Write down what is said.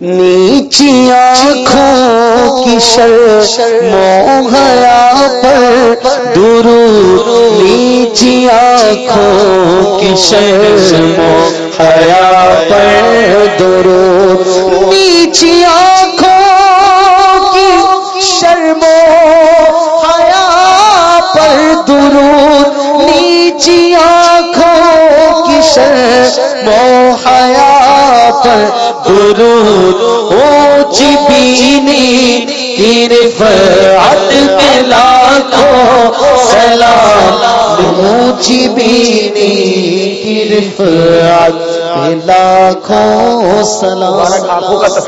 نیچی آنکھوں کی شر موہیا پر درو نیچی آنکھوں کی شر موہیا پر درو نیچی آنکھوں کی شرم حیا پر درو نیچی آنکھوں کی شر موہیا پر درود اونچی بینی تیر فرعت میں لاکھوں سلام اونچی بینی تیر فرعت میں لاکھوں سلام